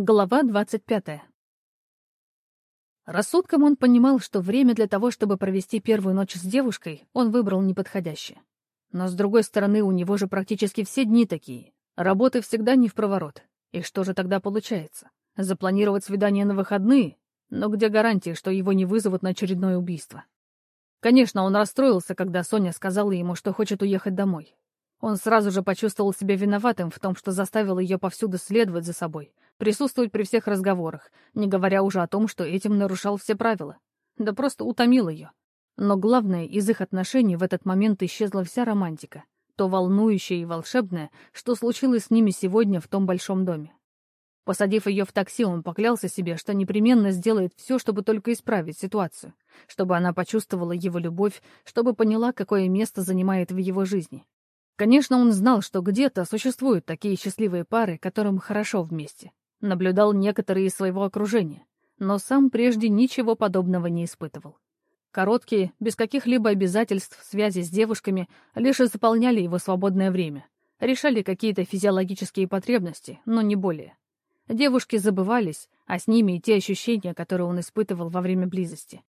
Глава двадцать пятая. Рассудком он понимал, что время для того, чтобы провести первую ночь с девушкой, он выбрал неподходящее. Но, с другой стороны, у него же практически все дни такие. Работы всегда не в проворот. И что же тогда получается? Запланировать свидание на выходные? Но где гарантия, что его не вызовут на очередное убийство? Конечно, он расстроился, когда Соня сказала ему, что хочет уехать домой. Он сразу же почувствовал себя виноватым в том, что заставил ее повсюду следовать за собой, присутствовать при всех разговорах, не говоря уже о том, что этим нарушал все правила. Да просто утомил ее. Но главное, из их отношений в этот момент исчезла вся романтика, то волнующее и волшебное, что случилось с ними сегодня в том большом доме. Посадив ее в такси, он поклялся себе, что непременно сделает все, чтобы только исправить ситуацию, чтобы она почувствовала его любовь, чтобы поняла, какое место занимает в его жизни. Конечно, он знал, что где-то существуют такие счастливые пары, которым хорошо вместе. Наблюдал некоторые из своего окружения, но сам прежде ничего подобного не испытывал. Короткие, без каких-либо обязательств связи с девушками, лишь заполняли его свободное время, решали какие-то физиологические потребности, но не более. Девушки забывались, а с ними и те ощущения, которые он испытывал во время близости.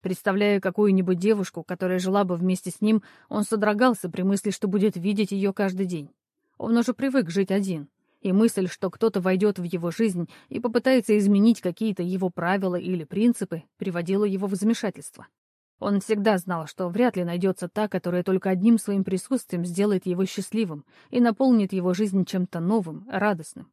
Представляя какую-нибудь девушку, которая жила бы вместе с ним, он содрогался при мысли, что будет видеть ее каждый день. Он уже привык жить один, и мысль, что кто-то войдет в его жизнь и попытается изменить какие-то его правила или принципы, приводила его в замешательство. Он всегда знал, что вряд ли найдется та, которая только одним своим присутствием сделает его счастливым и наполнит его жизнь чем-то новым, радостным.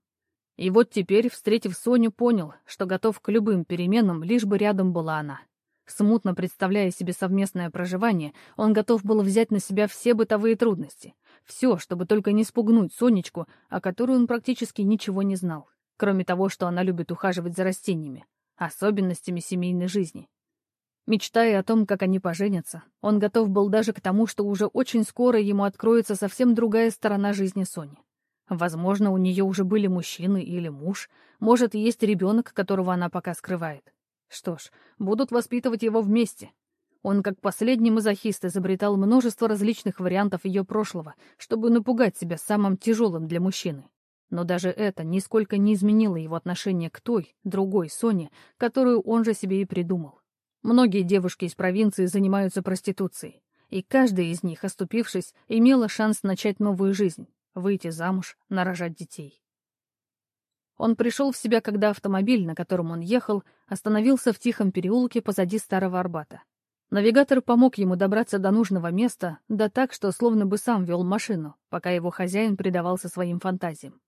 И вот теперь, встретив Соню, понял, что готов к любым переменам, лишь бы рядом была она. Смутно представляя себе совместное проживание, он готов был взять на себя все бытовые трудности. Все, чтобы только не спугнуть Сонечку, о которой он практически ничего не знал, кроме того, что она любит ухаживать за растениями, особенностями семейной жизни. Мечтая о том, как они поженятся, он готов был даже к тому, что уже очень скоро ему откроется совсем другая сторона жизни Сони. Возможно, у нее уже были мужчины или муж, может, есть ребенок, которого она пока скрывает. Что ж, будут воспитывать его вместе. Он, как последний мазохист, изобретал множество различных вариантов ее прошлого, чтобы напугать себя самым тяжелым для мужчины. Но даже это нисколько не изменило его отношение к той, другой Соне, которую он же себе и придумал. Многие девушки из провинции занимаются проституцией, и каждая из них, оступившись, имела шанс начать новую жизнь, выйти замуж, нарожать детей. Он пришел в себя, когда автомобиль, на котором он ехал, остановился в тихом переулке позади Старого Арбата. Навигатор помог ему добраться до нужного места, да так, что словно бы сам вел машину, пока его хозяин предавался своим фантазиям.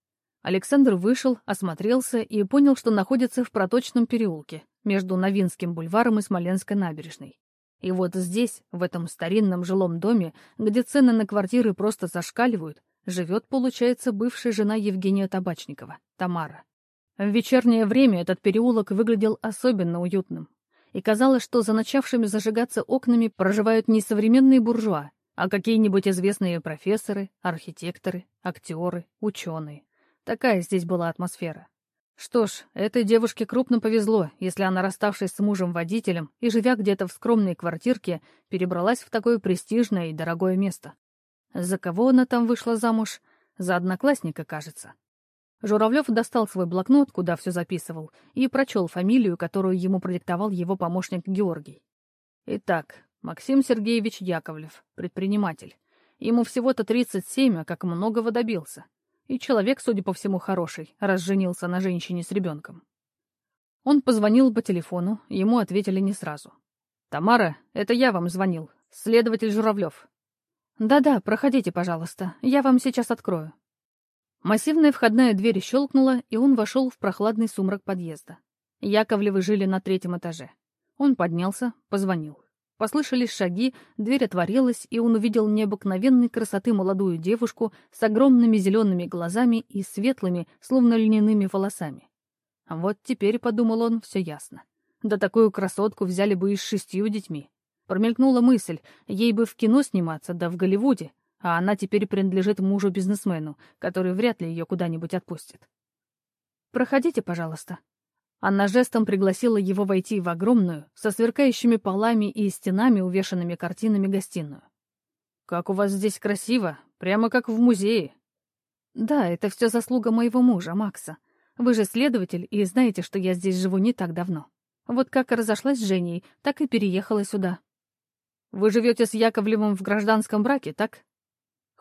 Александр вышел, осмотрелся и понял, что находится в проточном переулке, между Новинским бульваром и Смоленской набережной. И вот здесь, в этом старинном жилом доме, где цены на квартиры просто зашкаливают, живет, получается, бывшая жена Евгения Табачникова, Тамара. В вечернее время этот переулок выглядел особенно уютным. И казалось, что за начавшими зажигаться окнами проживают не современные буржуа, а какие-нибудь известные профессоры, архитекторы, актеры, ученые. Такая здесь была атмосфера. Что ж, этой девушке крупно повезло, если она, расставшись с мужем-водителем и живя где-то в скромной квартирке, перебралась в такое престижное и дорогое место. За кого она там вышла замуж? За одноклассника, кажется. Журавлев достал свой блокнот, куда все записывал, и прочел фамилию, которую ему продиктовал его помощник Георгий. Итак, Максим Сергеевич Яковлев, предприниматель. Ему всего-то 37, а как многого добился. И человек, судя по всему, хороший, раз женился на женщине с ребенком. Он позвонил по телефону, ему ответили не сразу. «Тамара, это я вам звонил, следователь Журавлев. «Да-да, проходите, пожалуйста, я вам сейчас открою». Массивная входная дверь щелкнула, и он вошел в прохладный сумрак подъезда. Яковлевы жили на третьем этаже. Он поднялся, позвонил. Послышались шаги, дверь отворилась, и он увидел необыкновенной красоты молодую девушку с огромными зелеными глазами и светлыми, словно льняными волосами. Вот теперь, — подумал он, — все ясно. Да такую красотку взяли бы и с шестью детьми. Промелькнула мысль, ей бы в кино сниматься, да в Голливуде, а она теперь принадлежит мужу-бизнесмену, который вряд ли ее куда-нибудь отпустит. «Проходите, пожалуйста». Она жестом пригласила его войти в огромную, со сверкающими полами и стенами, увешанными картинами, гостиную. «Как у вас здесь красиво, прямо как в музее». «Да, это все заслуга моего мужа, Макса. Вы же следователь и знаете, что я здесь живу не так давно. Вот как разошлась с Женей, так и переехала сюда. Вы живете с Яковлевым в гражданском браке, так?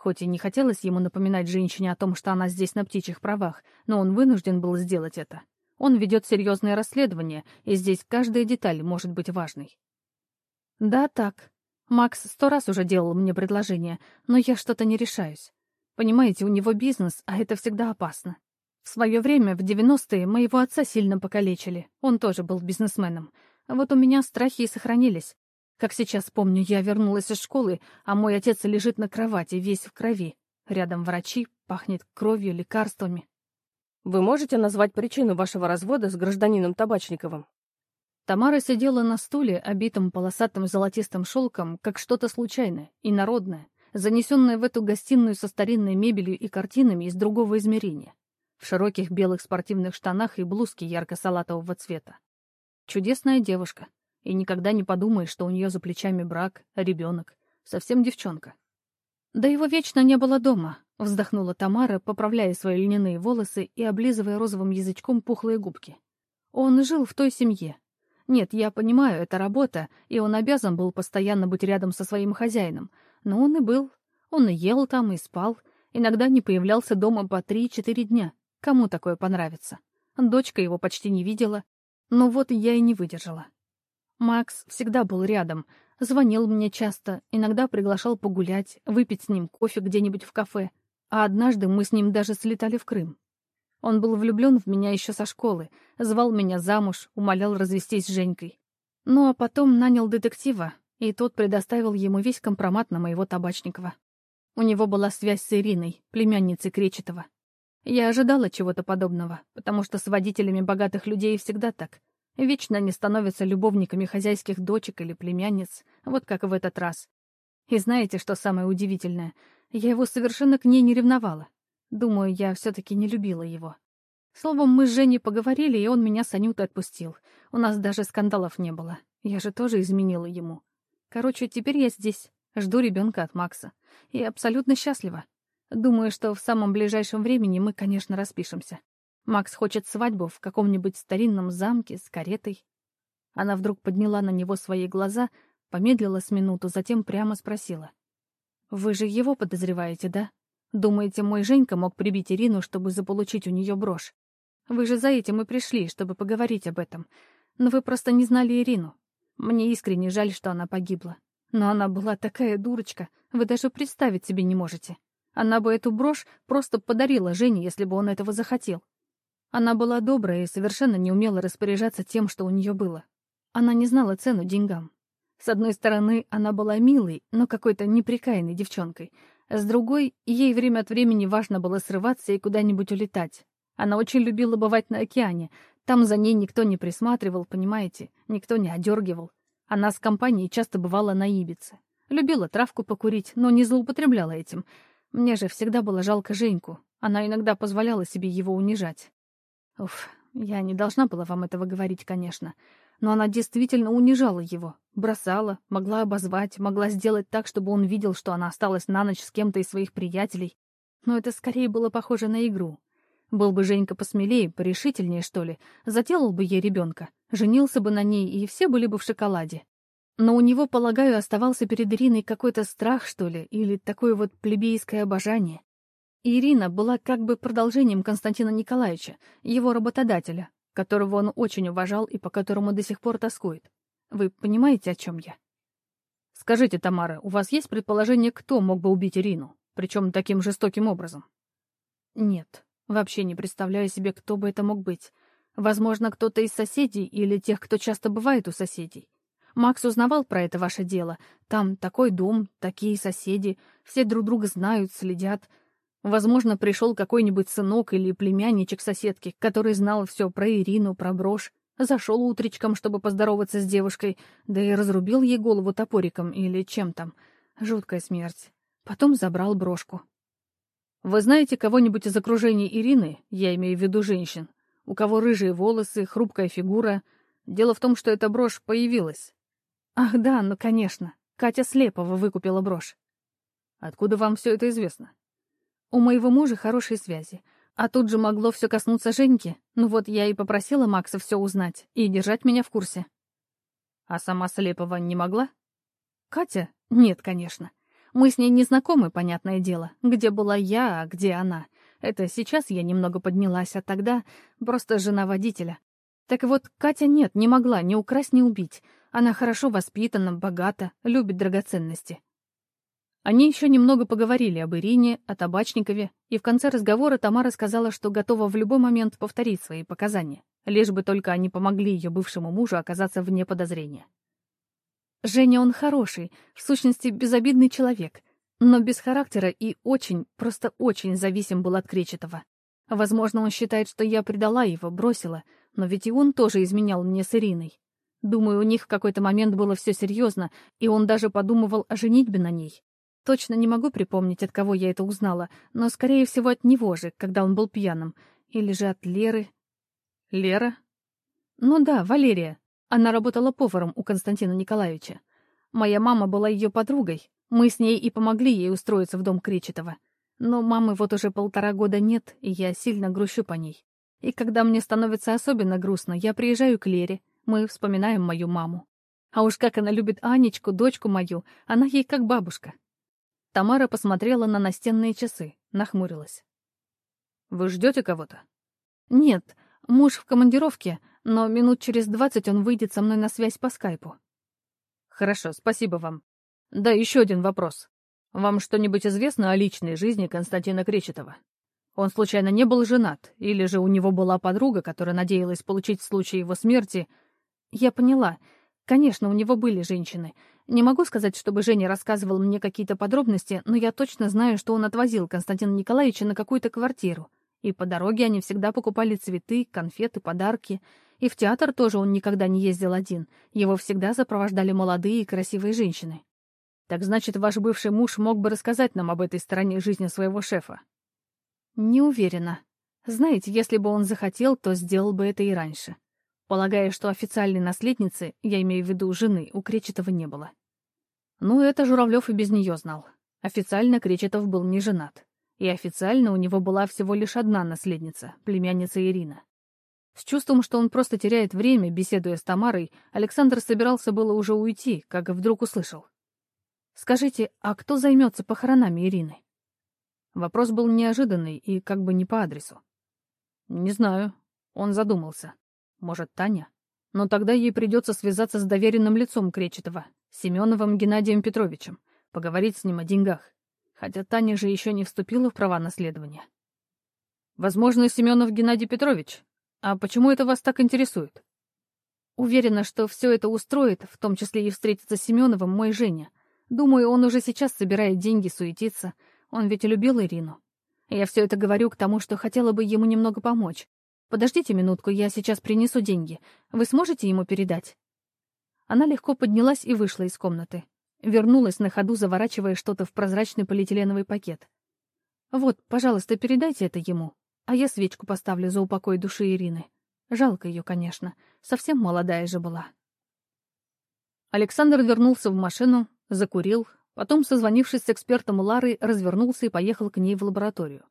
Хоть и не хотелось ему напоминать женщине о том, что она здесь на птичьих правах, но он вынужден был сделать это. Он ведет серьезное расследование, и здесь каждая деталь может быть важной. Да, так. Макс сто раз уже делал мне предложение, но я что-то не решаюсь. Понимаете, у него бизнес, а это всегда опасно. В свое время, в 90-е, моего отца сильно покалечили. Он тоже был бизнесменом. А вот у меня страхи и сохранились. Как сейчас помню, я вернулась из школы, а мой отец лежит на кровати, весь в крови. Рядом врачи, пахнет кровью, лекарствами. Вы можете назвать причину вашего развода с гражданином Табачниковым? Тамара сидела на стуле, обитом полосатым золотистым шелком, как что-то случайное и народное, занесенное в эту гостиную со старинной мебелью и картинами из другого измерения в широких белых спортивных штанах и блузке ярко-салатового цвета. Чудесная девушка, и никогда не подумаешь, что у нее за плечами брак, ребенок, совсем девчонка. Да его вечно не было дома, вздохнула Тамара, поправляя свои льняные волосы и облизывая розовым язычком пухлые губки. Он жил в той семье. Нет, я понимаю, это работа, и он обязан был постоянно быть рядом со своим хозяином, но он и был. Он и ел там, и спал, иногда не появлялся дома по три-четыре дня. Кому такое понравится? Дочка его почти не видела. Но вот я и не выдержала. Макс всегда был рядом, звонил мне часто, иногда приглашал погулять, выпить с ним кофе где-нибудь в кафе. А однажды мы с ним даже слетали в Крым. Он был влюблен в меня еще со школы, звал меня замуж, умолял развестись с Женькой. Ну а потом нанял детектива, и тот предоставил ему весь компромат на моего Табачникова. У него была связь с Ириной, племянницей Кречетова. Я ожидала чего-то подобного, потому что с водителями богатых людей всегда так. Вечно они становятся любовниками хозяйских дочек или племянниц, вот как в этот раз. И знаете, что самое удивительное? Я его совершенно к ней не ревновала. Думаю, я все-таки не любила его. Словом, мы с Женей поговорили, и он меня с Анютой отпустил. У нас даже скандалов не было. Я же тоже изменила ему. Короче, теперь я здесь, жду ребенка от Макса. И абсолютно счастлива. Думаю, что в самом ближайшем времени мы, конечно, распишемся. Макс хочет свадьбу в каком-нибудь старинном замке с каретой. Она вдруг подняла на него свои глаза, помедлила с минуту, затем прямо спросила. «Вы же его подозреваете, да? Думаете, мой Женька мог прибить Ирину, чтобы заполучить у нее брошь? Вы же за этим и пришли, чтобы поговорить об этом. Но вы просто не знали Ирину. Мне искренне жаль, что она погибла. Но она была такая дурочка, вы даже представить себе не можете. Она бы эту брошь просто подарила Жене, если бы он этого захотел. Она была добрая и совершенно не умела распоряжаться тем, что у нее было. Она не знала цену деньгам. С одной стороны, она была милой, но какой-то неприкаянной девчонкой. С другой, ей время от времени важно было срываться и куда-нибудь улетать. Она очень любила бывать на океане. Там за ней никто не присматривал, понимаете? Никто не одергивал. Она с компанией часто бывала на Ибице. Любила травку покурить, но не злоупотребляла этим — мне же всегда было жалко Женьку. Она иногда позволяла себе его унижать. Уф, я не должна была вам этого говорить, конечно. Но она действительно унижала его. Бросала, могла обозвать, могла сделать так, чтобы он видел, что она осталась на ночь с кем-то из своих приятелей. Но это скорее было похоже на игру. Был бы Женька посмелее, порешительнее, что ли, заделал бы ей ребенка, женился бы на ней, и все были бы в шоколаде. Но у него, полагаю, оставался перед Ириной какой-то страх, что ли, или такое вот плебейское обожание. Ирина была как бы продолжением Константина Николаевича, его работодателя, которого он очень уважал и по которому до сих пор тоскует. Вы понимаете, о чем я? Скажите, Тамара, у вас есть предположение, кто мог бы убить Ирину, причем таким жестоким образом? Нет, вообще не представляю себе, кто бы это мог быть. Возможно, кто-то из соседей или тех, кто часто бывает у соседей. Макс узнавал про это ваше дело. Там такой дом, такие соседи, все друг друга знают, следят. Возможно, пришел какой-нибудь сынок или племянничек соседки, который знал все про Ирину, про брошь. Зашел утречком, чтобы поздороваться с девушкой, да и разрубил ей голову топориком или чем там. Жуткая смерть. Потом забрал брошку. Вы знаете кого-нибудь из окружения Ирины, я имею в виду женщин, у кого рыжие волосы, хрупкая фигура? Дело в том, что эта брошь появилась. Ах да, ну конечно. Катя Слепова выкупила брошь. Откуда вам все это известно? У моего мужа хорошие связи. А тут же могло все коснуться Женьки. Ну вот я и попросила Макса все узнать и держать меня в курсе. А сама Слепова не могла? Катя? Нет, конечно. Мы с ней не знакомы, понятное дело. Где была я, а где она. Это сейчас я немного поднялась, а тогда просто жена водителя. Так вот, Катя нет, не могла ни украсть, ни убить. Она хорошо воспитана, богата, любит драгоценности. Они еще немного поговорили об Ирине, о Табачникове, и в конце разговора Тамара сказала, что готова в любой момент повторить свои показания, лишь бы только они помогли ее бывшему мужу оказаться вне подозрения. Женя он хороший, в сущности, безобидный человек, но без характера и очень, просто очень зависим был от Кречетова. Возможно, он считает, что я предала его, бросила, но ведь и он тоже изменял мне с Ириной. Думаю, у них в какой-то момент было все серьезно, и он даже подумывал о женитьбе на ней. Точно не могу припомнить, от кого я это узнала, но, скорее всего, от него же, когда он был пьяным. Или же от Леры. Лера? Ну да, Валерия. Она работала поваром у Константина Николаевича. Моя мама была ее подругой. Мы с ней и помогли ей устроиться в дом Кречетова. Но мамы вот уже полтора года нет, и я сильно грущу по ней. И когда мне становится особенно грустно, я приезжаю к Лере, мы вспоминаем мою маму. А уж как она любит Анечку, дочку мою, она ей как бабушка. Тамара посмотрела на настенные часы, нахмурилась. «Вы ждете кого-то?» «Нет, муж в командировке, но минут через двадцать он выйдет со мной на связь по скайпу». «Хорошо, спасибо вам. Да, еще один вопрос. Вам что-нибудь известно о личной жизни Константина Кречетова? Он случайно не был женат, или же у него была подруга, которая надеялась получить в случае его смерти... Я поняла. Конечно, у него были женщины. Не могу сказать, чтобы Женя рассказывал мне какие-то подробности, но я точно знаю, что он отвозил Константина Николаевича на какую-то квартиру. И по дороге они всегда покупали цветы, конфеты, подарки. И в театр тоже он никогда не ездил один. Его всегда сопровождали молодые и красивые женщины. Так значит, ваш бывший муж мог бы рассказать нам об этой стороне жизни своего шефа? Не уверена. Знаете, если бы он захотел, то сделал бы это и раньше. Полагая, что официальной наследницы, я имею в виду жены, у Кречетова не было. Ну, это Журавлев и без нее знал. Официально Кречетов был не женат. И официально у него была всего лишь одна наследница, племянница Ирина. С чувством, что он просто теряет время, беседуя с Тамарой, Александр собирался было уже уйти, как вдруг услышал. «Скажите, а кто займется похоронами Ирины?» Вопрос был неожиданный и как бы не по адресу. «Не знаю». Он задумался. Может, Таня? Но тогда ей придется связаться с доверенным лицом Кречетова, Семеновым Геннадием Петровичем, поговорить с ним о деньгах. Хотя Таня же еще не вступила в права наследования. Возможно, Семенов Геннадий Петрович. А почему это вас так интересует? Уверена, что все это устроит, в том числе и встретиться с Семеновым, мой Женя. Думаю, он уже сейчас собирает деньги, суетится. Он ведь любил Ирину. Я все это говорю к тому, что хотела бы ему немного помочь. «Подождите минутку, я сейчас принесу деньги. Вы сможете ему передать?» Она легко поднялась и вышла из комнаты. Вернулась на ходу, заворачивая что-то в прозрачный полиэтиленовый пакет. «Вот, пожалуйста, передайте это ему, а я свечку поставлю за упокой души Ирины. Жалко ее, конечно, совсем молодая же была». Александр вернулся в машину, закурил, потом, созвонившись с экспертом Лары, развернулся и поехал к ней в лабораторию.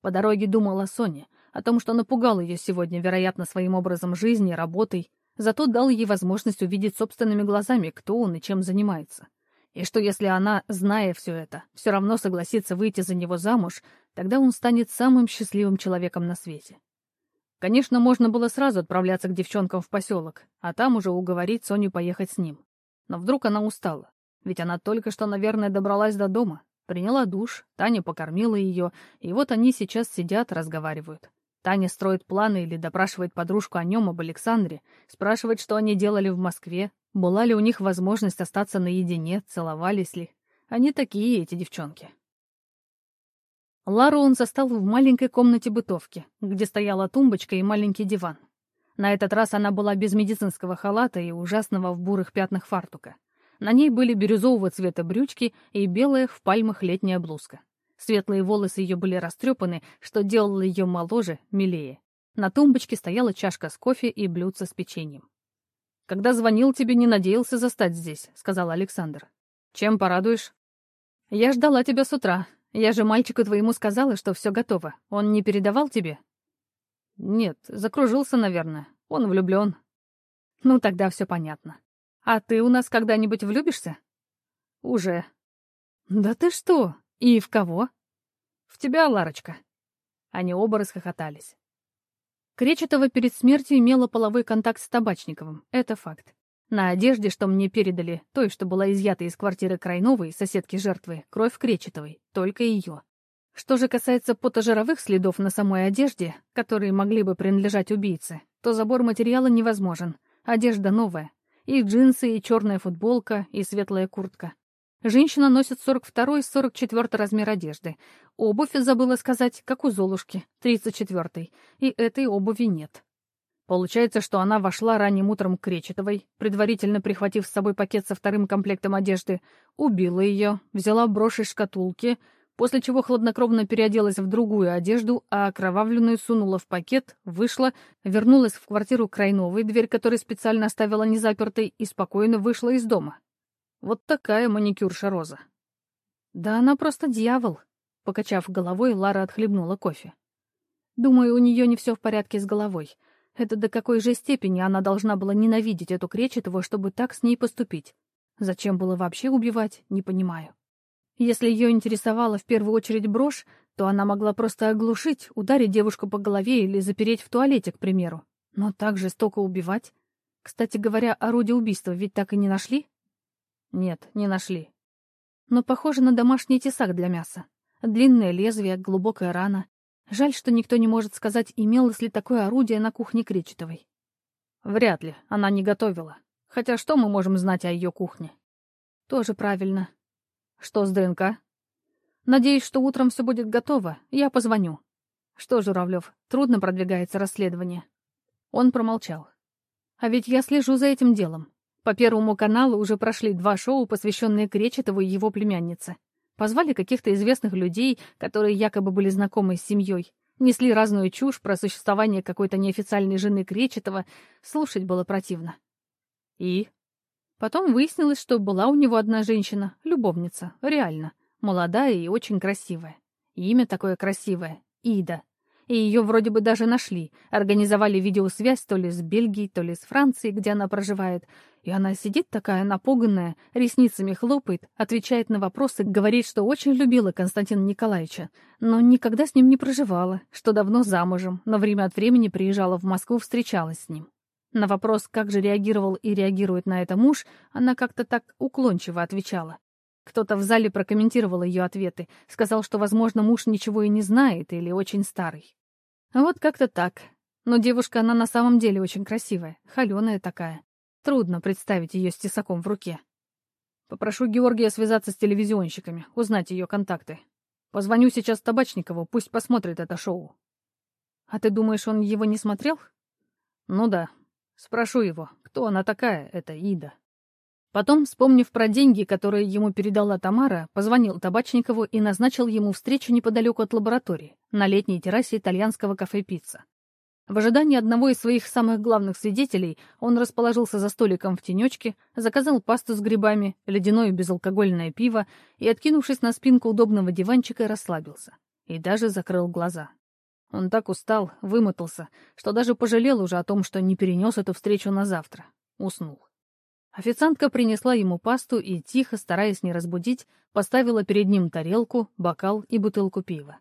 По дороге думал о Соне, о том, что напугал ее сегодня, вероятно, своим образом жизни, работой, зато дал ей возможность увидеть собственными глазами, кто он и чем занимается. И что если она, зная все это, все равно согласится выйти за него замуж, тогда он станет самым счастливым человеком на свете. Конечно, можно было сразу отправляться к девчонкам в поселок, а там уже уговорить Соню поехать с ним. Но вдруг она устала, ведь она только что, наверное, добралась до дома, приняла душ, Таня покормила ее, и вот они сейчас сидят, разговаривают. Таня строит планы или допрашивает подружку о нем, об Александре, спрашивает, что они делали в Москве, была ли у них возможность остаться наедине, целовались ли. Они такие, эти девчонки. Лару он застал в маленькой комнате бытовки, где стояла тумбочка и маленький диван. На этот раз она была без медицинского халата и ужасного в бурых пятнах фартука. На ней были бирюзового цвета брючки и белая в пальмах летняя блузка. Светлые волосы ее были растрепаны, что делало ее моложе, милее. На тумбочке стояла чашка с кофе и блюдце с печеньем. «Когда звонил тебе, не надеялся застать здесь», — сказал Александр. «Чем порадуешь?» «Я ждала тебя с утра. Я же мальчику твоему сказала, что все готово. Он не передавал тебе?» «Нет, закружился, наверное. Он влюблен. «Ну, тогда все понятно. А ты у нас когда-нибудь влюбишься?» «Уже». «Да ты что? И в кого?» «В тебя, Ларочка». Они оба расхохотались. Кречетова перед смертью имела половой контакт с Табачниковым. Это факт. На одежде, что мне передали, той, что была изъята из квартиры Крайновой, соседки жертвы, кровь Кречетовой, только ее. Что же касается потожировых следов на самой одежде, которые могли бы принадлежать убийце, то забор материала невозможен. Одежда новая. И джинсы, и черная футболка, и светлая куртка. Женщина носит 42-44 размер одежды. Обувь, забыла сказать, как у Золушки, 34 и этой обуви нет. Получается, что она вошла ранним утром к Кречетовой, предварительно прихватив с собой пакет со вторым комплектом одежды, убила ее, взяла брошь из шкатулки, после чего хладнокровно переоделась в другую одежду, а окровавленную сунула в пакет, вышла, вернулась в квартиру Крайновой, дверь которой специально оставила незапертой, и спокойно вышла из дома. Вот такая маникюрша Роза. Да она просто дьявол. Покачав головой, Лара отхлебнула кофе. Думаю, у нее не все в порядке с головой. Это до какой же степени она должна была ненавидеть эту Кречетову, чтобы так с ней поступить? Зачем было вообще убивать, не понимаю. Если ее интересовала в первую очередь брошь, то она могла просто оглушить, ударить девушку по голове или запереть в туалете, к примеру. Но так жестоко убивать? Кстати говоря, орудие убийства ведь так и не нашли? Нет, не нашли. Но похоже на домашний тесак для мяса. Длинное лезвие, глубокая рана. Жаль, что никто не может сказать, имелось ли такое орудие на кухне Кречетовой. Вряд ли, она не готовила. Хотя что мы можем знать о ее кухне? Тоже правильно. Что с ДНК? Надеюсь, что утром все будет готово. Я позвоню. Что, Журавлев, трудно продвигается расследование. Он промолчал. А ведь я слежу за этим делом. По Первому каналу уже прошли два шоу, посвященные Кречетову и его племяннице. Позвали каких-то известных людей, которые якобы были знакомы с семьей. Несли разную чушь про существование какой-то неофициальной жены Кречетова. Слушать было противно. И? Потом выяснилось, что была у него одна женщина, любовница, реально, молодая и очень красивая. Имя такое красивое — Ида. И ее вроде бы даже нашли, организовали видеосвязь то ли с Бельгией, то ли с Францией, где она проживает. И она сидит такая напуганная, ресницами хлопает, отвечает на вопросы, говорит, что очень любила Константина Николаевича, но никогда с ним не проживала, что давно замужем, но время от времени приезжала в Москву, встречалась с ним. На вопрос, как же реагировал и реагирует на это муж, она как-то так уклончиво отвечала. Кто-то в зале прокомментировал ее ответы, сказал, что, возможно, муж ничего и не знает или очень старый. Вот как-то так. Но девушка, она на самом деле очень красивая, холеная такая. Трудно представить ее с тесаком в руке. Попрошу Георгия связаться с телевизионщиками, узнать ее контакты. Позвоню сейчас Табачникову, пусть посмотрит это шоу. А ты думаешь, он его не смотрел? Ну да, Спрошу его, кто она такая, эта Ида. Потом, вспомнив про деньги, которые ему передала Тамара, позвонил Табачникову и назначил ему встречу неподалеку от лаборатории, на летней террасе итальянского кафе «Пицца». В ожидании одного из своих самых главных свидетелей он расположился за столиком в тенечке, заказал пасту с грибами, ледяное безалкогольное пиво и, откинувшись на спинку удобного диванчика, расслабился. И даже закрыл глаза. Он так устал, вымотался, что даже пожалел уже о том, что не перенес эту встречу на завтра. Уснул. Официантка принесла ему пасту и, тихо, стараясь не разбудить, поставила перед ним тарелку, бокал и бутылку пива.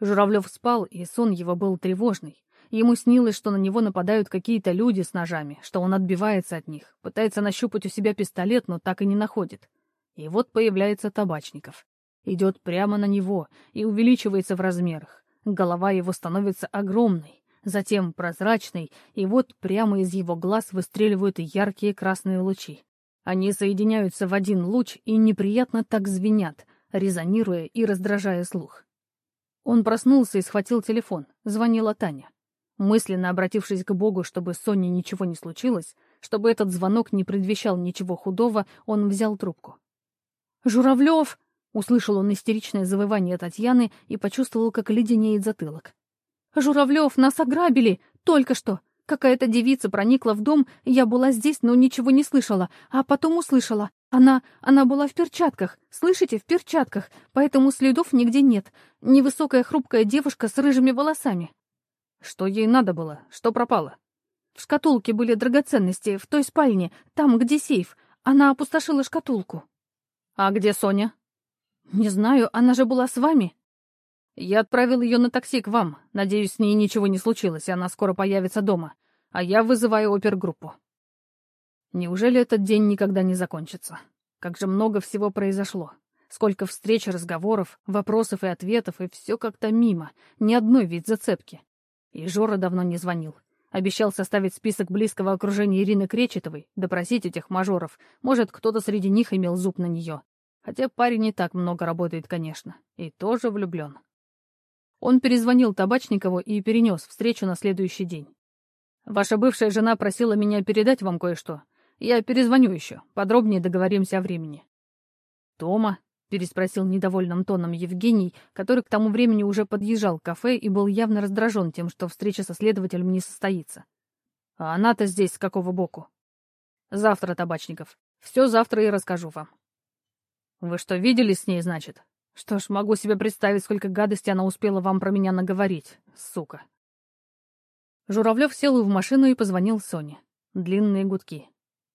Журавлев спал, и сон его был тревожный. Ему снилось, что на него нападают какие-то люди с ножами, что он отбивается от них, пытается нащупать у себя пистолет, но так и не находит. И вот появляется Табачников. Идет прямо на него и увеличивается в размерах. Голова его становится огромной, затем прозрачной, и вот прямо из его глаз выстреливают яркие красные лучи. Они соединяются в один луч и неприятно так звенят, резонируя и раздражая слух. Он проснулся и схватил телефон. Звонила Таня. Мысленно обратившись к Богу, чтобы с Соней ничего не случилось, чтобы этот звонок не предвещал ничего худого, он взял трубку. «Журавлев!» Услышал он истеричное завывание Татьяны и почувствовал, как леденеет затылок. «Журавлев, нас ограбили! Только что! Какая-то девица проникла в дом, я была здесь, но ничего не слышала, а потом услышала. Она... она была в перчатках, слышите, в перчатках, поэтому следов нигде нет. Невысокая хрупкая девушка с рыжими волосами. Что ей надо было? Что пропало? В шкатулке были драгоценности, в той спальне, там, где сейф. Она опустошила шкатулку. А где Соня? Не знаю, она же была с вами. Я отправил ее на такси к вам. Надеюсь, с ней ничего не случилось, и она скоро появится дома. А я вызываю опергруппу. Неужели этот день никогда не закончится? Как же много всего произошло. Сколько встреч, разговоров, вопросов и ответов, и все как-то мимо. Ни одной ведь зацепки. И Жора давно не звонил. Обещал составить список близкого окружения Ирины Кречетовой, допросить этих мажоров. Может, кто-то среди них имел зуб на нее. Хотя парень не так много работает, конечно. И тоже влюблен. Он перезвонил Табачникову и перенес встречу на следующий день. «Ваша бывшая жена просила меня передать вам кое-что. Я перезвоню еще, подробнее договоримся о времени». «Тома?» — переспросил недовольным тоном Евгений, который к тому времени уже подъезжал к кафе и был явно раздражен тем, что встреча со следователем не состоится. «А она-то здесь с какого боку?» «Завтра, Табачников. Все завтра и расскажу вам». «Вы что, видели с ней, значит? Что ж, могу себе представить, сколько гадости она успела вам про меня наговорить, сука». Журавлев сел в машину и позвонил Соне. Длинные гудки.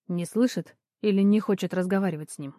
Не слышит или не хочет разговаривать с ним.